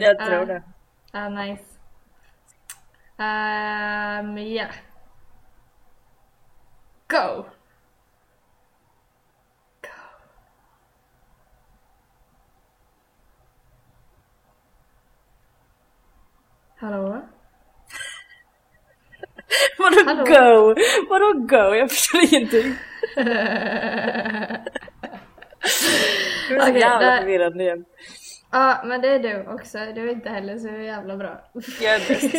Jag tror ah. Ah, nice. Um, yeah. Go! Go. Hallå? Vadå Hallå? go? Vadå go? Jag förstår ingenting. Du är så jävla förvirrande igen. Ja, men det är du också. Du är inte heller så jävla bra. Jag är bäst.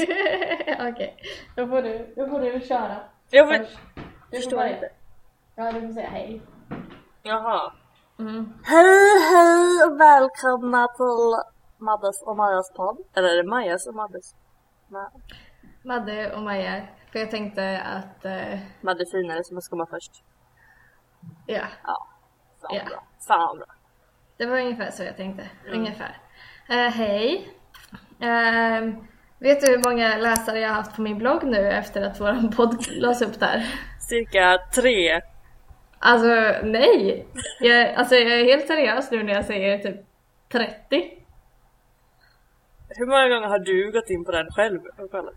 Okej, då, får du, då får du köra. Jag Först. Du får förstår börja. inte. Ja, du får säga hej. Jaha. Mm. Hej hej och välkomna till Maddes och Majas podd. Eller är det Majas och Maddes? Ma- Madde och Maja. För jag tänkte att, eh, Madde är finare som ska komma först. ja. Ja. Fan Ja. bra. Fan bra. Det var ungefär så jag tänkte. Ungefär. Eh, hej. Ehm, vet du hur många läsare jag har haft på min blogg nu efter att våran podd lades upp där? Cirka tre. Alltså nej! Jag, alltså jag är helt seriös nu när jag säger typ 30. Hur många gånger har du gått in på den själv och kollat?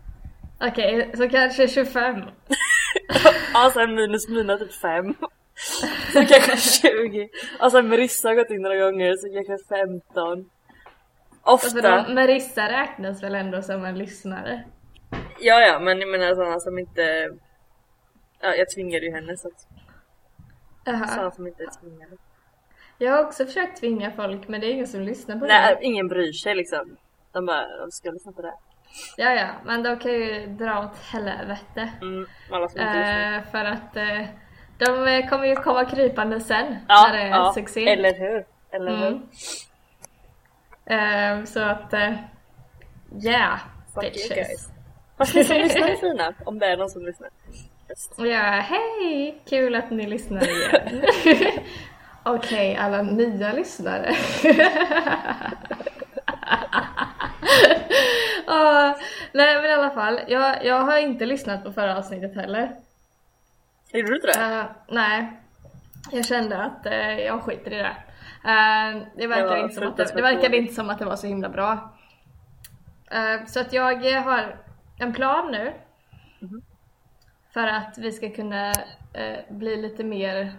Okej, så kanske 25. Ja, sen minus mina typ fem. Så kanske 20. Och sen Marissa har gått in några gånger så kanske 15. Alltså Ofta. de, Marissa räknas väl ändå som en lyssnare? Ja, ja, men jag menar sådana som inte... Ja, jag tvingade ju henne så att... Sådana som inte är tvingade. Jag har också försökt tvinga folk men det är ingen som lyssnar på Nej, det. ingen bryr sig liksom. De bara, de ska lyssna på det. Ja, ja, men de kan ju dra åt helvete. Mm, alla som inte lyssnar. Eh, för att eh, de eh, kommer ju komma krypande sen Ja, när det är ja, succé. eller hur? Eller hur? Mm. Eh, så att, eh, yeah, Fuck bitches. Fast ni som lyssnar är fina, om det är någon som lyssnar. Just. Ja, hej! Kul att ni lyssnar igen. Okej, alla nya lyssnare. Ah, nej men i alla fall, jag, jag har inte lyssnat på förra avsnittet heller. Gjorde du inte det? Eh, nej, jag kände att eh, jag skiter i det. Uh, det, verkar var inte som att det, det verkade inte som att det var så himla bra. Så att jag har en plan nu. Mhm. För att vi ska kunna bli lite mer,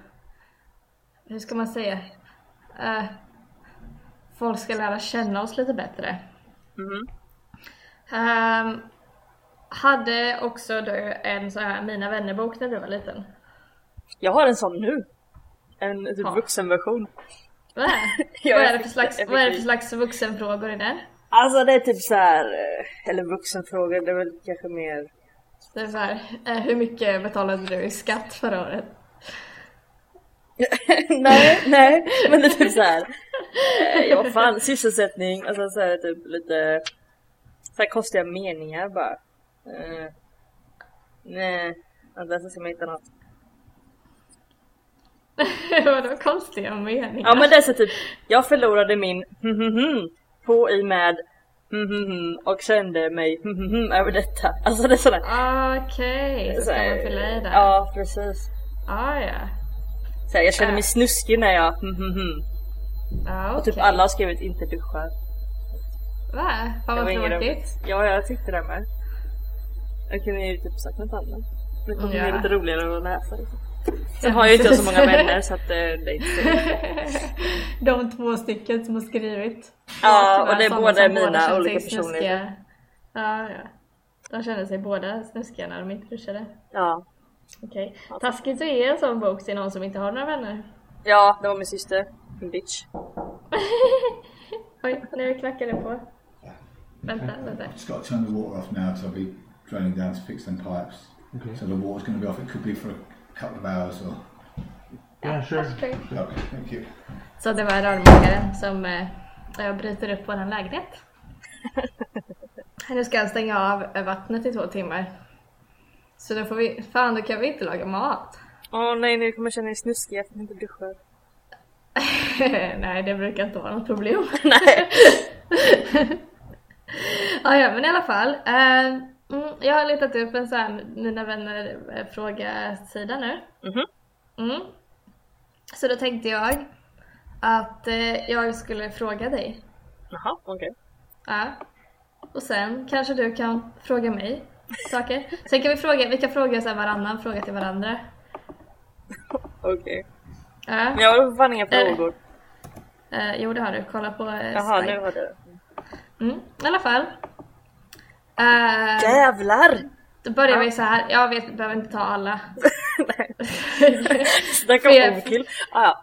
hur ska man säga? Folk ska lära känna oss lite bättre. Mhm. Hade också du en så här Mina vänner-bok när du var liten? Jag har en sån nu. En typ Ja. vuxenversion. Vad är, vad är, det för slags, vad är det för slags vuxenfrågor i den? Alltså det är typ så här, eh, eller vuxenfrågor, det är väl kanske mer Det är så här, eh, hur mycket betalade du i skatt förra året? nej, nej, men det är typ såhär. Ja vad fan, sysselsättning, alltså så här, typ lite så här konstiga meningar bara. Uh, nej, vänta ska man hitta något. Vadå konstiga meningar? Ja men det är så typ, jag förlorade min på i med och kände mig över detta. Alltså det är sådär. Okej, så ska man fylla i där? Ja precis. Ah, ja. Så jag kände mig snuskig när jag Ja, Och typ alla har skrivit inte duscha. Va? Fan vad tråkigt. Ja, jag tyckte det med. Jag kunde ju typ sagt något annat. Det kommer Ja. bli lite roligare att läsa liksom. Sen har jag ju inte så många vänner så att eh, det är inte så De två stycken som har skrivit. Ja, och det är båda mina olika personligheter. Ja, ja. De känner sig båda snuskiga när de inte duschade. Ja. Okej. Taskigt att ge en sån bok till någon som inte har några vänner. Ja, det var min syster. Min bitch. Oj, nu knackar det på. Vänta, vänta. To turn the water off now I'll be draining down to fix them pipes. So the water's going to be off. It could be for a couple of hours or. Yeah, sure. Okay, thank you. Så det var rörmokaren som eh, bryter upp våran lägenhet. Nu ska jag stänga av vattnet i två timmar. Så då får vi, fan då kan vi inte laga mat. Åh nej, nu kommer jag känna mig snuskig efter att jag inte duschar. Nej, det brukar inte vara något problem. Nej. ja, ja, men i alla fall. Eh, mm, jag har letat upp en sån här Mina vänner eh, fråga-sida nu. Mhm. Mm. Så då tänkte jag att eh, jag skulle fråga dig. Jaha, okej. Ja. Och sen kanske du kan fråga mig saker. Sen kan vi fråga, vi kan fråga så här varannan fråga till varandra. Okej. Ja. Men jag har fan inga frågor. Eh, jo det har du, kolla på eh, Jaha, nu har du. Mm, I alla fall. Eh, Jävlar! då börjar Ja. vi så här. jag vet, behöver inte ta alla. Snacka om overkill. Ah, ja.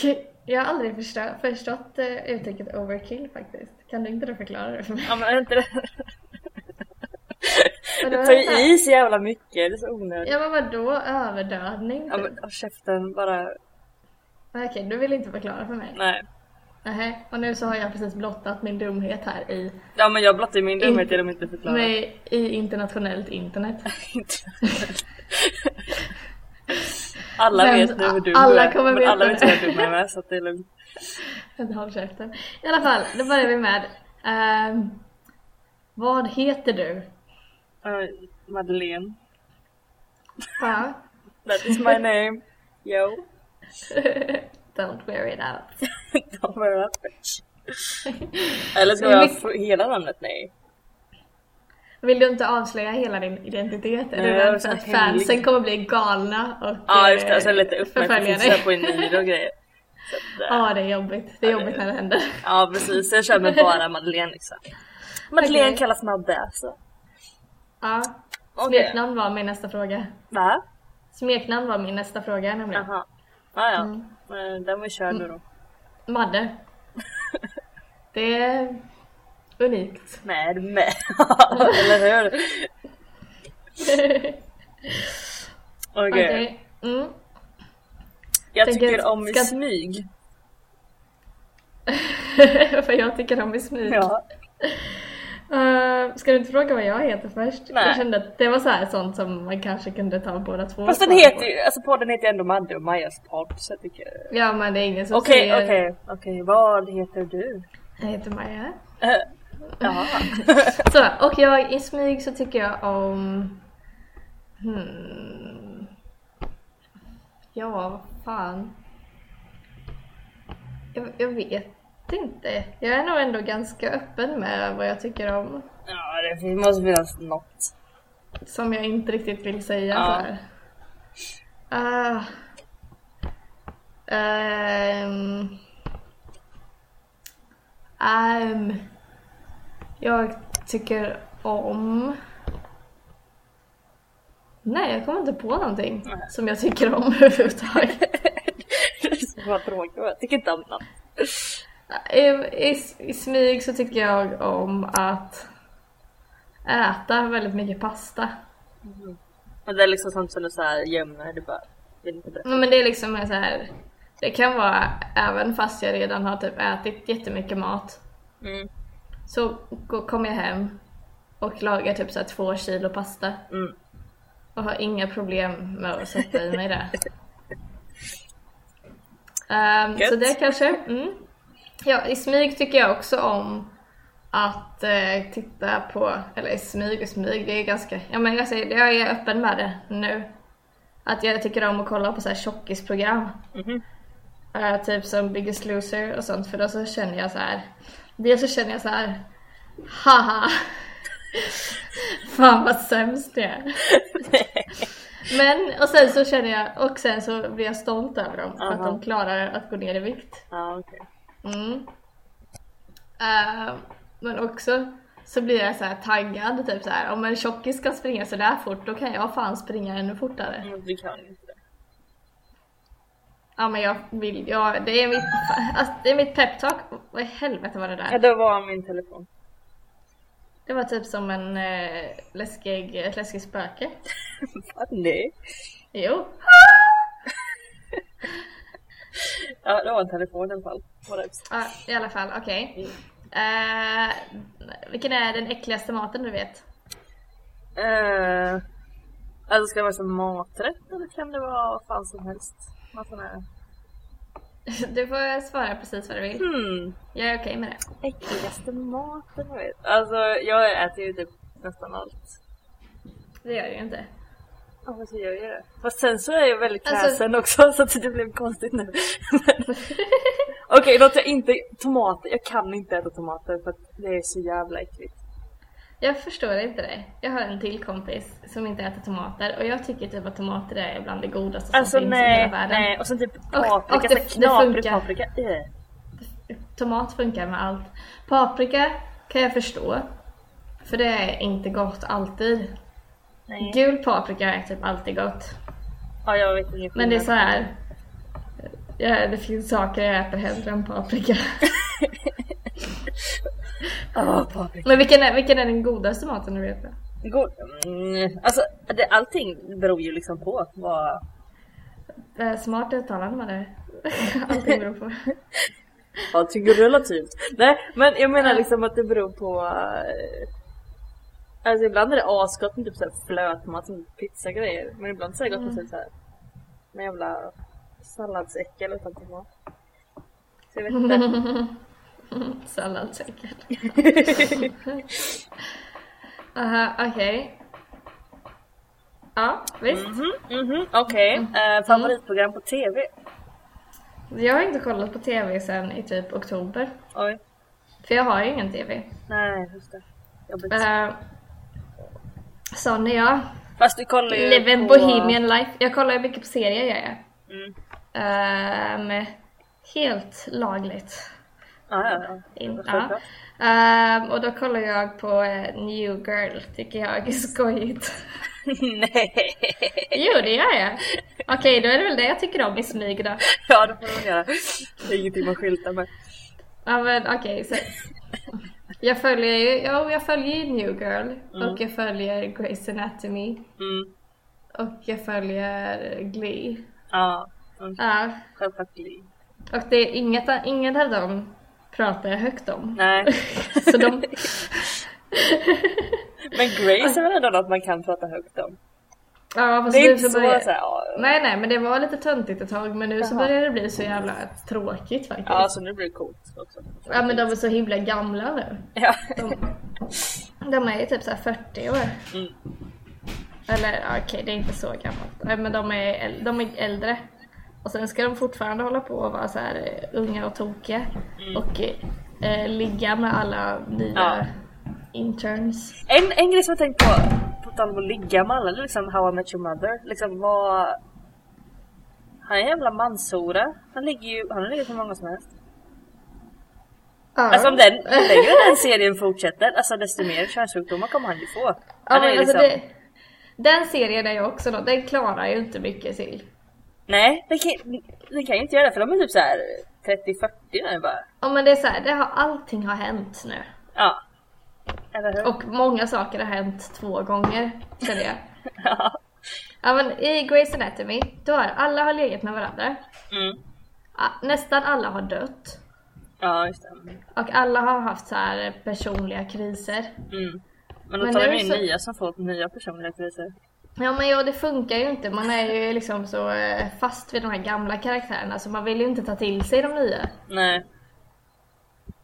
Eh, jag har aldrig förstå, förstått uh, uttrycket overkill faktiskt. Kan du inte då förklara det för mig? ja men är inte det... Det tar ju i så jävla mycket, det är så onödigt. Ja men vadå överdödning? Ja typ? men håll käften, bara... Okej, du vill inte förklara för mig. Nej. Nähä, och nu så har jag precis blottat min dumhet här i, Ja men jag blottar ju min dumhet genom att inte förklara. med, i internationellt internet. alla Vem- vet nu hur dum alla du är. kommer men veta alla vet hur dum jag är så att det är lugnt. Håll käften. I alla fall, då börjar vi med ehm, Vad heter du? Uh, Madeleine. Ja. That is my name. Yo. Don't wear it out. Don't wear that bitch. Eller ska jag ha hela namnet? Nej. Vill du inte avslöja hela din identitet? Är Nej, du rädd för så att hemlig. fansen kommer bli galna och Ja just det, och sen lite uppmärksamhet på Eniro och grejer. Eh, Ja, det är jobbigt. Det är jobbigt när det händer. Ja precis, jag kör med bara Madeleine liksom. Madeleine Okej. kallas Madde alltså. Ja. Smeknamn var min nästa fråga. Va? Smeknamn var min nästa fråga nämligen. Jaha. Ah, ja. Mm. Men Den var körd nu då. Madde. Det är unikt. Du med. Eller hur? Okej. Okej. Mm. Jag Tänker- tycker om ska- smyg. Vad jag tycker om i smyg. Ja. Eh, ska du inte fråga vad jag heter först? Nej. Jag kände att det var så här sånt som man kanske kunde ta båda två. Fast den heter ju, alltså podden heter ändå Madde och Majas podd så jag tycker... Ja men det är ingen som Okej, säger... okej, okej. Vad heter du? Jag heter Maja. Jaha. Så, och jag i smyg så tycker jag om... Hmm. Ja, vad fan. Jag, jag vet inte. Jag är nog ändå ganska öppen med vad jag tycker om. ja, det måste finnas något. Som jag inte riktigt vill säga Ja. så. Ah. Ehm. Ehm. jag tycker om... Nej, jag kommer inte på någonting Nej. som jag tycker om överhuvudtaget. det är så tråkigt. Jag tycker inte om något. I, i, I smyg så tycker jag om att äta väldigt mycket pasta. Men det är liksom sånt som du såhär gömmer, du bara vill inte berätta. Men det är liksom så här. Det kan vara även fast jag redan har typ ätit jättemycket mat. Mm. Så kommer jag hem och lagar typ så här två kilo pasta. Mm. Och har inga problem med att sätta i mig det. Gött. så det kanske. Mm. Ja, i smyg tycker jag också om att eh, titta på, eller i smyg och smyg, det är ganska, ja men jag säger, jag är öppen med det nu. Att jag tycker om att kolla på så här tjockisprogram. Mhm. Eh, typ som Biggest Loser och sånt för då så känner jag så här. Dels så känner jag så här. Haha! Fan vad sämst jag är. Men och sen så känner jag och sen så blir jag stolt över dem för att Aha. de klarar att gå ner i vikt. Ja, okej. Mm. Eh, men också så blir jag så här taggad typ så här. Om en tjockis kan springa så där fort då kan jag fan springa ännu fortare. Mm, Du kan inte det. Ja men jag vill, ja det är mitt, alltså, det är mitt peptalk. Vad i helvete var det Ja, där? då var min telefon. Det var typ som en eh, läskig, ett läskigt spöke. Vad? Nej. Jo. Ja, det var en telefon i alla fall. Ja, i alla fall, okej. Eh, vilken är den äckligaste maten du vet? Eh, alltså ska det vara som maträtt eller kan det vara vad fan som helst? Vad sån här... Du får svara precis vad du vill. Hmm. Jag är okej med det. Äckligaste maten jag vet. Alltså jag äter ju typ nästan allt. Det gör du ju inte. Ja, men så gör jag det. Fast sen så är jag väldigt Alltså- kräsen också så att det blev konstigt nu. Okej, något jag inte... Tomater. Jag kan inte äta tomater för att det är så jävla äckligt. Jag förstår inte det. Jag har en till kompis som inte äter tomater och jag tycker typ att tomater är bland det godaste som Alltså finns i nej, hela världen. nej. Och sen typ och paprika, det- så det knaprig funkar. paprika. Äh. Tomat funkar med allt. Paprika kan jag förstå. För det är inte gott alltid. Nej. Gul paprika är typ alltid gott. Ja, jag vet inget. Men det är så här. Ja, det finns saker jag äter hellre än paprika. Åh, paprika. Men vilken är, vilken är den godaste maten du vet? God. Mm, alltså, det, allting beror ju liksom på vad... Eh, Smart uttalande med det. Allting beror på. Allting är relativt. Nej, men jag menar liksom att det beror på... eh, Alltså ibland är det asgott med typ såhär flötmat som pizzagrejer. Men ibland så är det gott med typ såhär... Med jävla salladsäckel utan tomat. Så jag vet inte. Salladssäkert. Aha, okej. Ja, visst. Mhm, mhm, okej. Eh, favoritprogram på TV? Jag har inte kollat på TV sen i typ oktober. Oj. För jag har ju ingen TV. Nej, just det. Jobbigt. Uh, sån är jag. Fast du kollar ju Live på... Bohemian life. Jag kollar ju mycket på serier jag är. Mm. Ehm, helt lagligt. Ja, ja, ja. In, ja. Ehm, och då kollar jag på eh, New Girl, tycker jag är skojigt. Nej. jo, det gör jag. Okej, då är det väl det jag tycker om i smyg då. Ja, det får du göra. Det är ingenting man skyltar med. Ja men okej, så jag följer ju, ja, jag följer New Girl och jag följer Grey's Anatomy Mm. och jag följer Glee. Ja, mm. Ja, självklart Glee. och det är inget, inget av dem pratar jag högt om. Nej. Så de, Men Grace är väl ändå något man kan prata högt om? Ja, fast Det är inte så börjar- såhär, ja. Nej nej men det var lite töntigt ett tag men nu så Jaha. börjar det bli så jävla tråkigt faktiskt. Ja, så nu blir det coolt också. Ja men de är så himla gamla nu. Ja. De, de är ju typ så här 40 år. Mm. Eller okej, det är inte så gammalt. Nej, men de är, de är äldre. Och sen ska de fortfarande hålla på och vara så här eh, unga och tokiga. Och eh, ligga med alla nya Ja. interns. En, en grej som jag tänkt på, tal om att ligga med alla, liksom How I Met Your Mother. Liksom vad... Han är en jävla manshora. Han ligger ju, han har legat med många som helst. Ja. Alltså om den, ju längre den serien fortsätter, alltså desto mer könssjukdomar kommer han ju få. ja, Han men alltså liksom, det, den serien är ju också något, den klarar ju inte mycket till. Nej, det kan, det kan ju inte göra det för de är typ såhär 30-40 nu bara. Ja men det är så här, det har, allting har hänt nu. Ja. Eller hur? Och många saker har hänt två gånger, känner jag. Ja. Ja men i Grey's Anatomy, då har alla har legat med varandra. Mm. Nästan alla har dött. Ja, just det. Och alla har haft så här personliga kriser. Mm. Men då Men tar nu de in så- nya som får nya personliga kriser. Ja men ja, det funkar ju inte. Man är ju liksom så eh, fast vid de här gamla karaktärerna så man vill ju inte ta till sig de nya. Nej.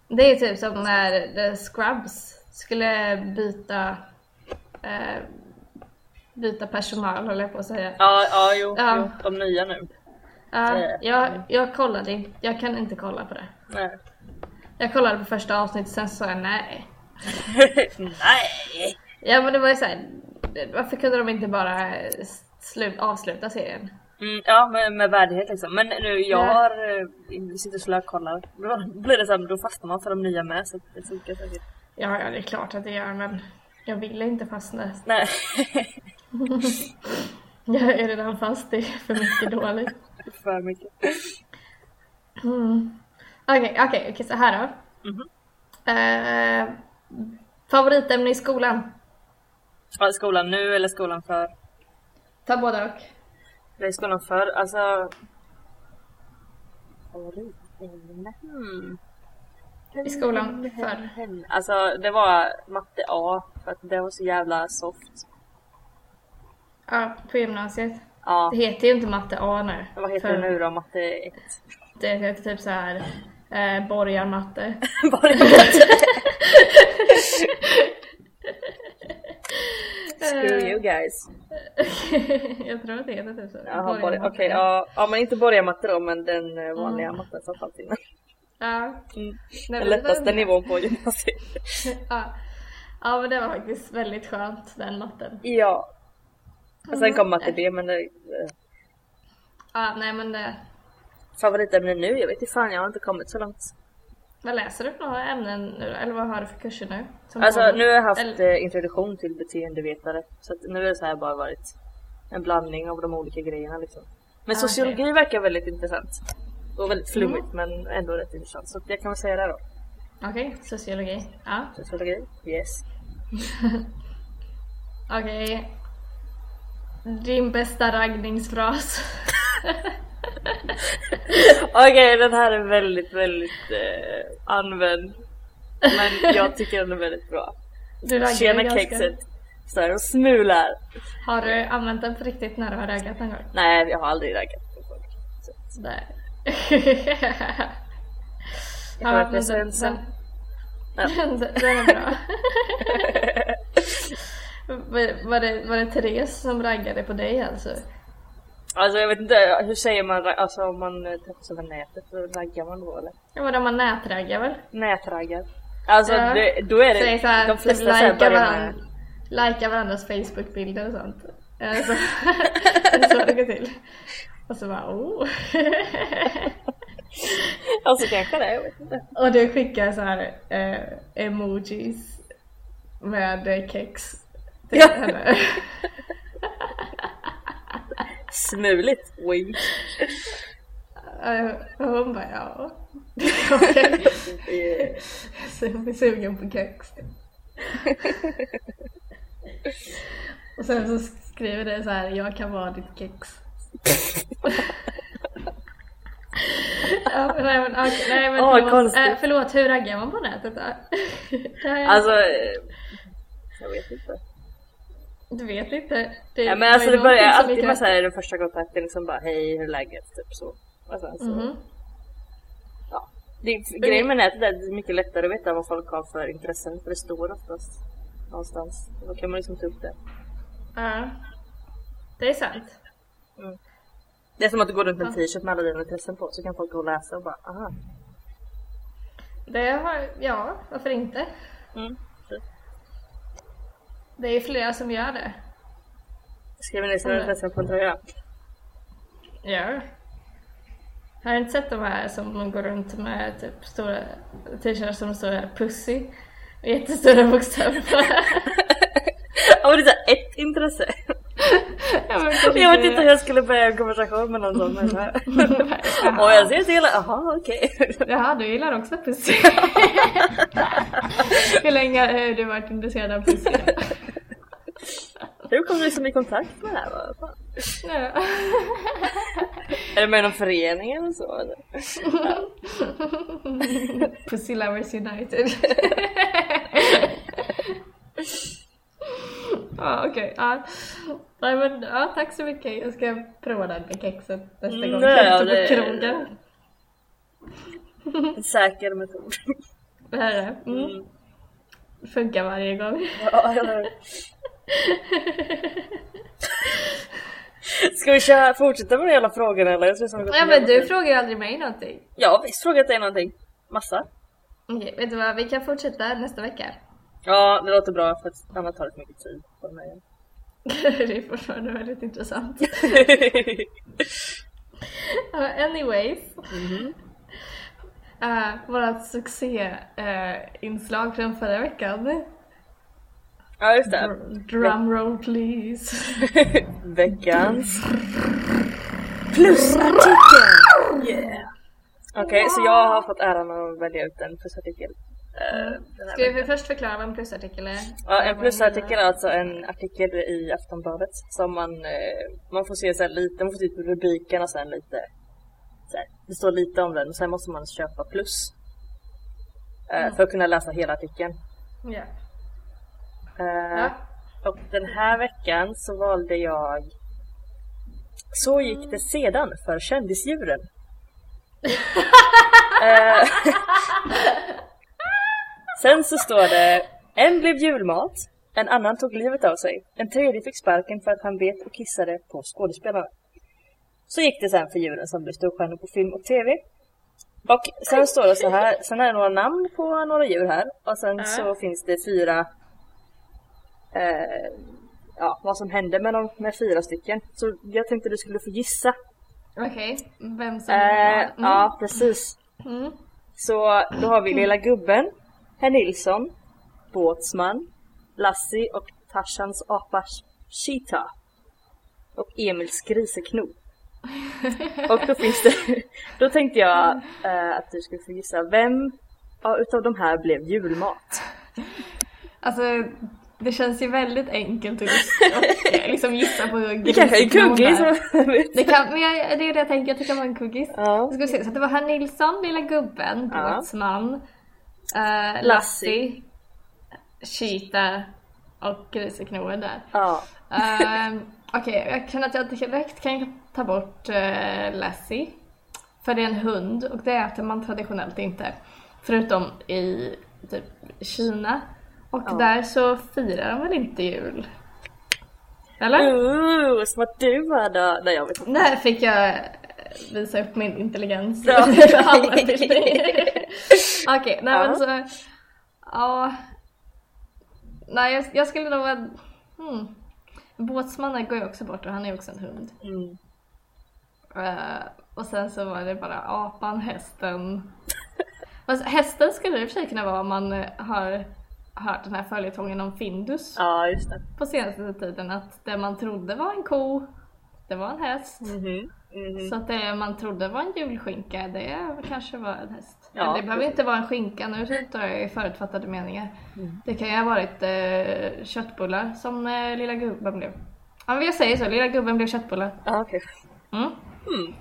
Det är typ som när The Scrubs skulle byta eh, byta personal höll jag på att säga. Ja, ja jo, Ja. jo. De nya nu. Ja, Eh. jag, jag kollade inte, jag kan inte kolla på det. Nej. Jag kollade på första avsnittet sen sa jag nej. Nej. Ja men det var ju såhär, varför kunde de inte bara slut, avsluta serien? Mm, ja, med, med värdighet liksom. Men nu, jag Ja. har, eh, sitter och slökollar. Då blir det så här, då fastnar man för de nya med så det funkar säkert. Ja, ja det är klart att det gör men jag ville inte fastna. Nej. Jag är redan fast i för mycket dåligt. för mycket. Mm. Okej, okej, okej så här då. Mhm. Eh, favoritämne i skolan? Ja, skolan nu eller skolan för? Ta båda och. Det är skolan för, alltså... Favoritämne? Hmm. I skolan förr. Alltså det var matte A för att det var så jävla soft. Ja, på gymnasiet. Ja. Det heter ju inte matte A nu. Vad heter För det nu då? Matte 1? Det heter typ så här eh, borgarmatte. Bara matte. screw you guys. jag tror att det heter typ så. Okej, ja, ja men inte borgarmatta då men den eh, vanliga Mm. mattan som fanns innan. Ja. Mm. Nej, Den lättaste den- nivån på gymnasiet. Ja. ja men det var faktiskt väldigt skönt den natten. Ja. Och sen kom matte B men det, eh, Ja nej men det, favoritämne nu, jag vet inte fan jag har inte kommit så långt. vad läser du för några ämnen nu? Eller vad har du för kurser nu? Som Alltså pågår? nu har jag haft Eller- eh, introduktion till beteendevetare. Så nu har det så här bara varit en blandning av de olika grejerna liksom. Men Ah, sociologi verkar väldigt intressant. Och väldigt flummigt men ändå rätt intressant. Så jag kan väl säga det då. Okej, sociologi. Ja. Sociologi, yes. Okej. Din bästa raggningsfras? Okej den här är väldigt, väldigt eh, använd. Men jag tycker den är väldigt bra. Du Tjena ganska- kexet. Står och smular. Har du använt den på riktigt när du har raggat någon gång? Nej jag har aldrig raggat på folk. Så- Sådär. Jag har varit men den, den, Ja. den, den är bra. var, det, var det Therese som raggade på dig alltså? Alltså jag vet inte, hur säger man, alltså om man eh, träffas över nätet, raggar man då eller? Ja, var det man nätraggar väl? Nätraggar. Alltså Ja. det, då är Säg det, så här, de typ flesta här likea varann, med, varandras Facebook-bilder och sånt. Alltså, det är så det går till. Och så bara oh. alltså kanske det, jag vet inte. Och du skickar så här eh, emojis med kex till Ja. henne. Smuligt, wink. Eh, och hon bara ja. Eh, Så jag blir sugen på kex. Och sen så skriver det så här, jag kan vara ditt kex. Ja, nej, men, okej, nej, men Åh, förlåt. Eh, förlåt, hur raggar man på nätet då? Alltså, eh, jag vet inte. Du vet inte. Det, Ja, men alltså det börjar alltid med såhär den första kontakten liksom bara hej hur är läget? Typ så. Och sen så. Mhm. Ja. Det, grejen med nätet är att det är mycket lättare att veta vad folk har för intressen för det står oftast någonstans. Då kan man liksom ta upp det. Ja. Det är sant. Det är som att du går runt med en t-shirt med alla dina intressen på så kan folk gå och läsa och bara aha. Det har, ja, varför inte? Mm. Det är flera som gör det. Skriver ner sina Mm. intressen på en tröja. Ja. Har du inte sett de här som går runt med typ stora t-shirtar som står pussy? Med jättestora bokstäver. Ja men det är ett intresse. Jag vet det- inte hur jag skulle börja en konversation med någon sån människa. Och jag ser till, jaha okej. Jaha, du gillar också pussy. Hur länge har du varit intresserad av pussy? Hur kom du liksom i kontakt med det här? Är det med i någon förening eller så? Pussy Lovers United. Ja okej, ja. Nej men ja, tack så mycket. Jag ska prova den med kexet nästa gång Nej, jag det- på krogen. En säker metod. Det här är det. Mm. Mm. Funkar varje gång. Ja. Ska vi köra, fortsätta med de jävla frågorna eller? Jag som Ja men du frågar ju aldrig mig någonting. Ja visst frågat dig någonting. Massa. Okej, vet du vad? Vi kan fortsätta nästa vecka. Ja det låter bra för att annars tar det för mycket tid på mig. det är fortfarande väldigt intressant. Ja, anyways. Mhm. Uh, vårat succé-inslag från förra veckan. ja just det. Dr- Drumroll please. Veckans plusartikel! Yeah! Okej, så jag har fått äran att välja ut en plusartikel. Eh, Ska vi först förklara vad en plusartikel är? Ja, en plusartikel är alltså en artikel i Aftonbladet som man, eh, man får se så lite, man får typ rubriken och sen lite så här, det står lite om den och sen måste man köpa plus. eh, För att kunna läsa hela artikeln. Ja. Eh, ja. Och den här veckan så valde jag Så gick det sedan för kändisdjuren. Eh, Sen så står det En blev julmat, En annan tog livet av sig. En tredje fick sparken för att han bet och kissade på skådespelarna. Så gick det sen för djuren som blev storstjärnor på film och TV. Och sen står det så här, sen är det några namn på några djur här. Och sen Ja. så finns det fyra eh, Ja, vad som hände med, dem, med fyra stycken. Så jag tänkte du skulle få gissa. Okej, vem som... Eh, Mm. Ja, precis. Mm. Så då har vi Lilla Gubben, Herr Nilsson, Båtsman, Lassie och Tarzans apa Cheetah. Och Emils grisekno. och då finns det, då tänkte jag eh, att du skulle få gissa vem ja, utav de här blev julmat? Alltså, det känns ju väldigt enkelt att och, eh, liksom gissa på Det kanske är en kuggis? Det kan, men jag, det är det jag tänker, att det kan vara en kuggis. Ja. Ska se, så det var herr Nilsson, Lilla Gubben, Ja. Eh, Lassie, Cheetah och Griseknoen där. Ja. Ehm, Okej, jag känner att jag direkt kan ta bort uh, Lassie. För det är en hund och det äter man traditionellt inte. Förutom i typ Kina. Och Ja. där så firar de väl inte jul? Eller? Ooh, smart du var då. Nej jag vet inte. Där fick jag visa upp min intelligens. Bra. Okej, nej Ja. men så... Ja... Nej, jag, jag skulle nog vara... Hmm. Båtsmannen går ju också bort och han är ju också en hund. Mm. Eh, och sen så var det bara apan, hästen. Fast hästen skulle det i och för sig kunna vara om man eh, har hört den här följetongen om Findus Ja just det. på senaste tiden. Att det man trodde var en ko, det var en häst. Mhm. Mhm. Så att det man trodde var en julskinka, det kanske var en häst. Ja, Men det behöver inte vara en skinka, nu tar jag i förutfattade meningar. Mm. Det kan ju ha varit eh, köttbullar som eh, lilla gubben blev. Ja men jag säger så, lilla gubben blev köttbullar. Ja okej. Mm. Mm.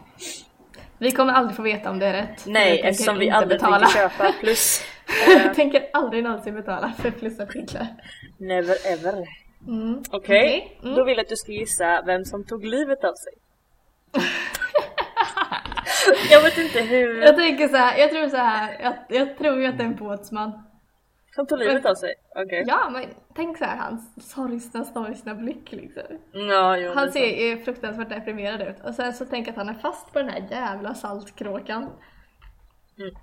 Vi kommer aldrig få veta om det är rätt. Nej eftersom vi aldrig betala. tänker köpa plus. Jag tänker aldrig någonsin betala för plusartiklar. Never ever. Mm. Okej, Okej, mm. då vill jag att du ska gissa vem som tog livet av sig. Jag vet inte hur. Jag tänker så här, jag tror så här, jag, jag tror ju att det är en båtsman. Som tog livet av sig? Okej. Ja men tänk så här hans sorgsna sorgsna blick liksom. Ja, jo, Han ser ju fruktansvärt deprimerad ut och sen så jag att han är fast på den här jävla saltkråkan. Mm.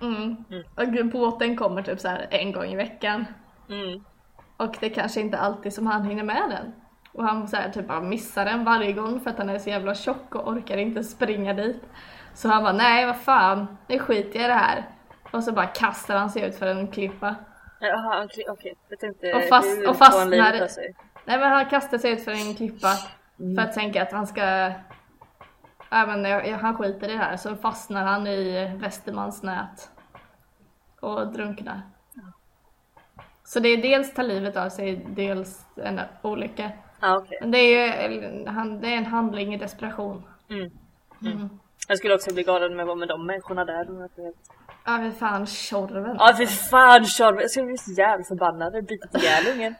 Mm. Mm. Och båten kommer typ så här en gång i veckan. Mm. Och det är kanske inte alltid som han hinner med den. Och han så här, typ bara missar den varje gång för att han är så jävla tjock och orkar inte springa dit. Så han bara, nej vad fan, nu skiter jag i det här. Och så bara kastar han sig ut för en klippa. Jaha, okej. okej. Jag tänkte Och fast- och fastnar-? Nej men han kastar sig ut för en klippa för att tänka att han ska... Ja, men jag, jag, han skiter i det här så fastnar han i Västermans nät. Och drunknar. Så det är dels ta livet av sig, dels en olycka. Okej. Men det är ju det är en handling i desperation. Mm. Mm. Jag skulle också bli galen jag var med de människorna där. Ja fy fan Tjorven. Ja fy fan Tjorven, jag skulle bli så jävla förbannad. Bitit ihjäl ungen.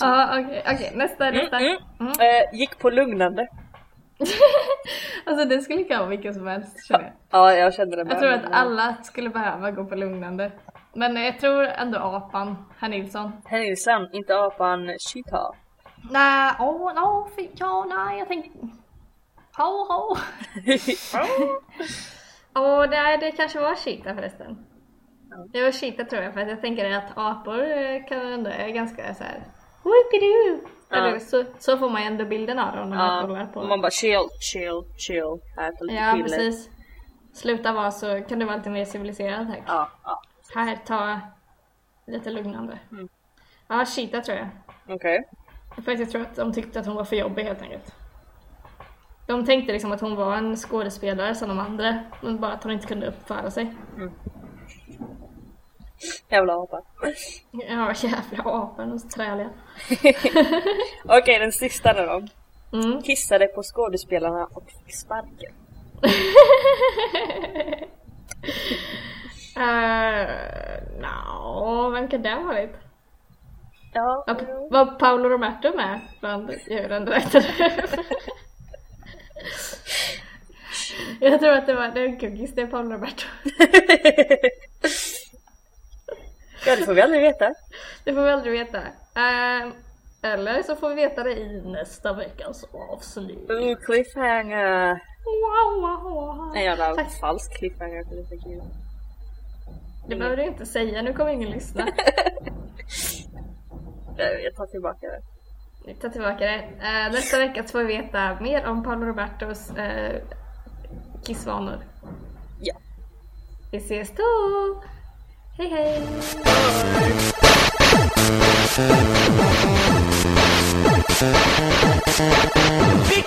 Ja okej, nästa, nästa. Mm, Mm. Eh, gick på lugnande. Alltså det skulle kunna vara vilken som helst känner jag. Ja jag kände det Jag tror att alla skulle behöva gå på lugnande. Men jag tror ändå apan, herr Nilsson. Herr Nilsson, inte apan Cheetah. Nej, åh, oh, no, ja, nej, jag tänkte... Ho, ho. Åh, nej, det kanske var cheetah förresten. Ja. Det var cheetah tror jag, för att jag tänker att apor eh, kan ändå är ganska så här. Whoopidoo! Ja. Eller så, så får man ju ändå bilden av dem när man kollar Ja, på och man bara chill, chill, chill. Äta lite Ja, piller. precis. Sluta vara så, kan du vara lite mer civiliserad tack. Ja, ja. Här, ta lite lugnande. Mm. Ja, cheetah tror jag. Okej. För att jag tror att de tyckte att hon var för jobbig helt enkelt. De tänkte liksom att hon var en skådespelare som de andra, men bara att hon inte kunde uppföra sig. Jävla apa. Ja, jävla apan och träliga. Okej, den sista nu då. Mm. Kissade på skådespelarna och fick sparken. Uh, no, vem kan det ha varit? Ja, Var, var Paolo Roberto med bland djuren upp? Jag tror att det var, det är en kuggis, det är Paolo Roberto. ja, det får vi aldrig veta. Det får vi aldrig veta. Ehm, eller så får vi veta det i nästa veckas avsnitt. Uh, cliffhanger! Wow, wow, wow. En jävla Tack. falsk cliffhanger det. Det behöver du inte säga, nu kommer ingen lyssna. Jag jag tar tillbaka det. Vi tar tillbaka det. Eh, nästa vecka får vi veta mer om Paolo Robertos uh, kissvanor. Ja. Vi ses då! Hej hej! Big